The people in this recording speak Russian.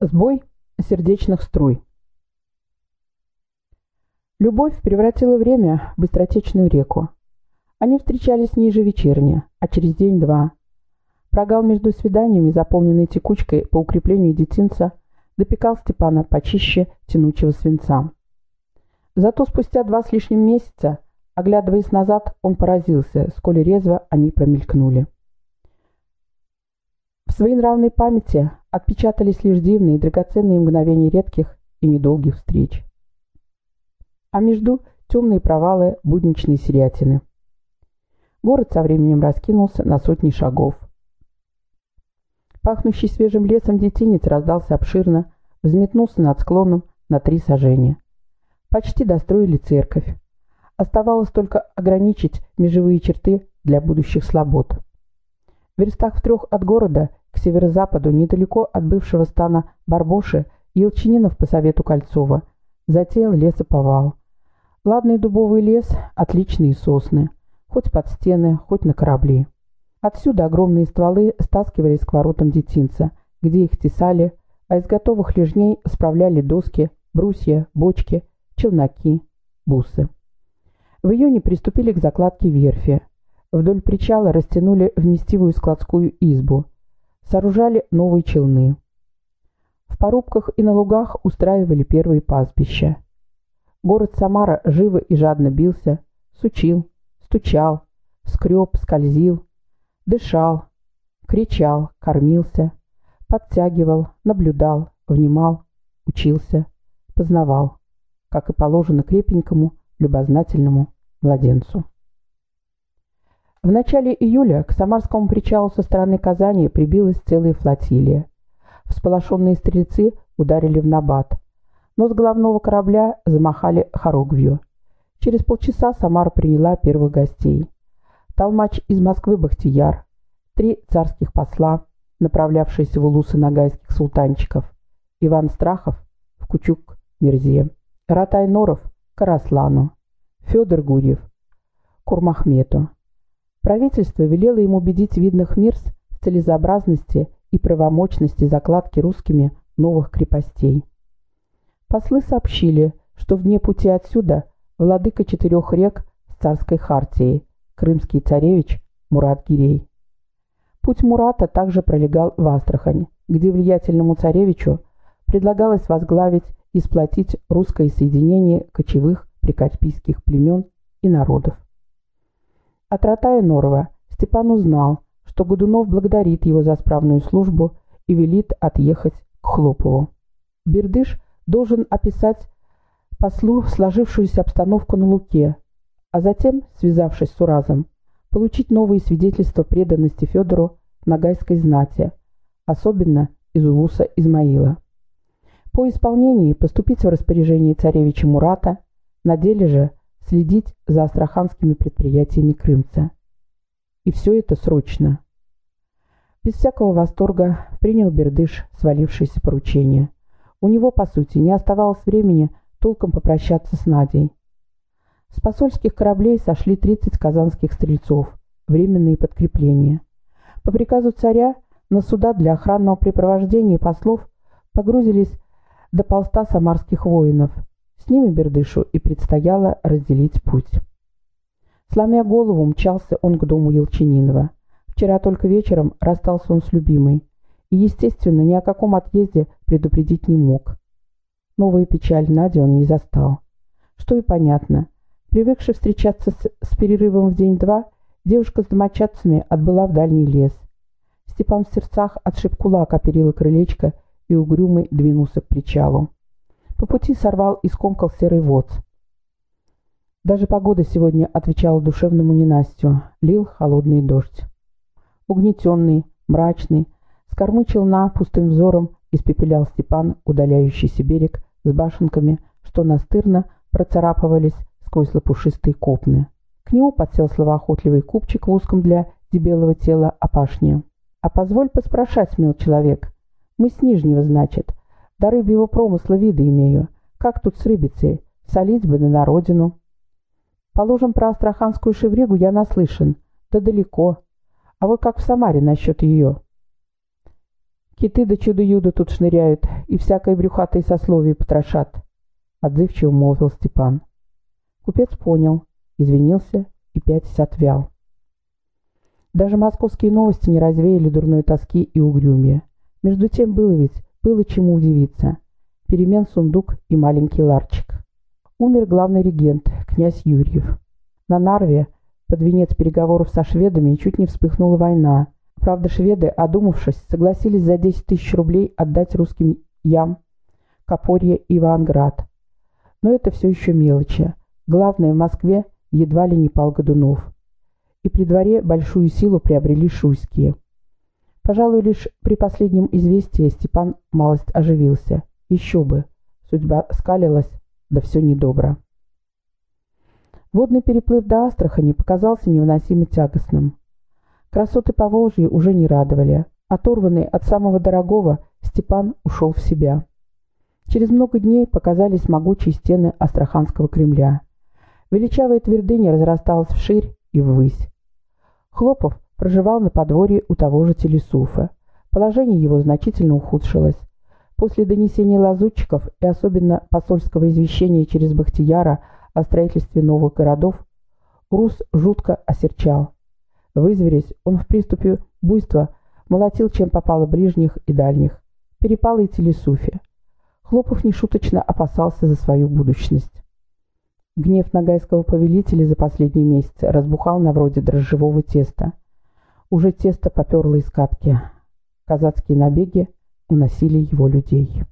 Сбой сердечных струй. Любовь превратила время в быстротечную реку. Они встречались не ежевечерне, а через день-два. Прогал между свиданиями, заполненный текучкой по укреплению детинца, допекал Степана почище тянучего свинца. Зато спустя два с лишним месяца, оглядываясь назад, он поразился, сколь резво они промелькнули. В своей памяти отпечатались лишь дивные и драгоценные мгновения редких и недолгих встреч. А между темные провалы будничной серятины. Город со временем раскинулся на сотни шагов. Пахнущий свежим лесом детинец раздался обширно, взметнулся над склоном на три сажения. Почти достроили церковь. Оставалось только ограничить межевые черты для будущих слобод. В верстах в трех от города, к северо-западу, недалеко от бывшего стана Барбоши, Елчининов по совету Кольцова затеял лесоповал. Ладный дубовый лес, отличные сосны, хоть под стены, хоть на корабли. Отсюда огромные стволы стаскивались к воротам детинца, где их тесали, а из готовых лежней справляли доски, брусья, бочки, челноки, бусы. В июне приступили к закладке верфи. Вдоль причала растянули вместивую складскую избу. Сооружали новые челны. В порубках и на лугах устраивали первые пастбища. Город Самара живо и жадно бился, сучил, стучал, скреб, скользил, дышал, кричал, кормился, подтягивал, наблюдал, внимал, учился, познавал, как и положено крепенькому, любознательному младенцу. В начале июля к Самарскому причалу со стороны Казани прибилась целая флотилия. Всполошенные стрельцы ударили в набат, но с головного корабля замахали хоругвью. Через полчаса Самара приняла первых гостей. Толмач из Москвы Бахтияр, три царских посла, направлявшиеся в улусы нагайских султанчиков, Иван Страхов в Кучук Мирзе, Ратай Норов к Араслану, Федор Гурьев Курмахмету. Правительство велело им убедить видных мирс в целесообразности и правомочности закладки русскими новых крепостей. Послы сообщили, что в дне пути отсюда владыка четырех рек с царской хартией, крымский царевич Мурат Гирей. Путь Мурата также пролегал в Астрахань, где влиятельному царевичу предлагалось возглавить и сплотить русское соединение кочевых прикаспийских племен и народов. От Ратая Норова Степан узнал, что Годунов благодарит его за справную службу и велит отъехать к Хлопову. Бердыш должен описать послу сложившуюся обстановку на Луке, а затем, связавшись с Уразом, получить новые свидетельства преданности Федору Нагайской знати, особенно из Улуса Измаила. По исполнении поступить в распоряжение царевича Мурата, на деле же следить за астраханскими предприятиями крымца. И все это срочно. Без всякого восторга принял Бердыш свалившееся поручение. У него, по сути, не оставалось времени толком попрощаться с Надей. С посольских кораблей сошли 30 казанских стрельцов, временные подкрепления. По приказу царя на суда для охранного препровождения послов погрузились до полста самарских воинов – с ними Бердышу и предстояло разделить путь. Сломя голову, мчался он к дому Елчининова. Вчера только вечером расстался он с любимой. И, естественно, ни о каком отъезде предупредить не мог. Новую печаль Нади он не застал. Что и понятно. Привыкши встречаться с, с перерывом в день-два, девушка с домочадцами отбыла в дальний лес. Степан в сердцах отшиб кулак о перила крылечка и угрюмый двинулся к причалу. По пути сорвал и скомкал серый вод. Даже погода сегодня отвечала душевному ненастью. Лил холодный дождь. Угнетенный, мрачный, с кормы челна пустым взором испепелял Степан удаляющийся берег с башенками, что настырно процарапывались сквозь лопушистые копны. К нему подсел словоохотливый купчик в узком для дебелого тела опашне. «А позволь поспрашать, мил человек. Мы с Нижнего, значит. До рыбьего промысла виды имею. Как тут с рыбицей? Солить бы да на родину. Положим, про астраханскую шевригу я наслышан. Да далеко. А вот как в Самаре насчет ее? Киты да чудо-юдо тут шныряют, и всякое брюхатое сословие потрошат», — отзывчиво молвил Степан. Купец понял, извинился и пятясь отвял. Даже московские новости не развеяли дурной тоски и угрюмия. Между тем было ведь, было чему удивиться. Перемен сундук и маленький ларчик. Умер главный регент, князь Юрьев. На Нарве, под венец переговоров со шведами, чуть не вспыхнула война, Правда, шведы, одумавшись, согласились за 10 тысяч рублей отдать русским ям Копорье и Иванград. Но это все еще мелочи. Главное, в Москве едва ли не пал Годунов. И при дворе большую силу приобрели шуйские. Пожалуй, лишь при последнем известии Степан малость оживился. Еще бы. Судьба скалилась, да все недобро. Водный переплыв до Астрахани показался невыносимо тягостным. Красоты Поволжья уже не радовали. Оторванный от самого дорогого, Степан ушел в себя. Через много дней показались могучие стены Астраханского Кремля. Величавая твердыня разрасталась вширь и ввысь. Хлопов проживал на подворье у того же Телесуфа. Положение его значительно ухудшилось. После донесения лазутчиков и особенно посольского извещения через Бахтияра о строительстве новых городов, Рус жутко осерчал. Вызверясь, он в приступе буйства молотил, чем попало ближних и дальних. Перепало и телесуфе. Хлопов нешуточно опасался за свою будущность. Гнев нагайского повелителя за последние месяцы разбухал на вроде дрожжевого теста. Уже тесто поперло из катки. Казацкие набеги уносили его людей.